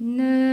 No.